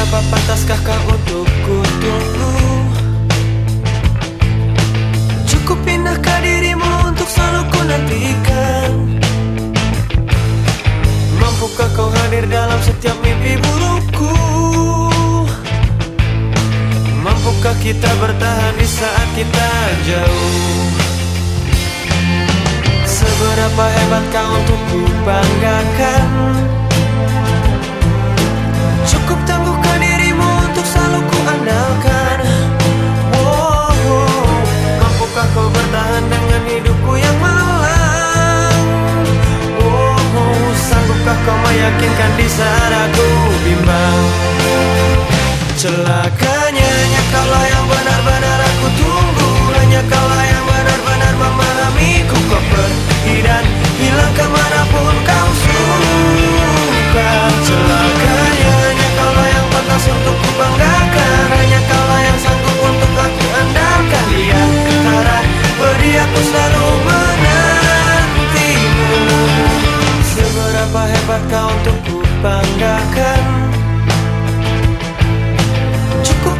Seberapa pantaskah kau untukku tunggu Cukup pindahkah dirimu untuk selalu ku nantikan? Mampukah kau hadir dalam setiap mimpi burukku? Mampukah kita bertahan di saat kita jauh? Seberapa hebat kau untukku banggakan? meyakinkan di saat aku bimbang. Celakanya kalau kau untuk ku banggakan. Cukup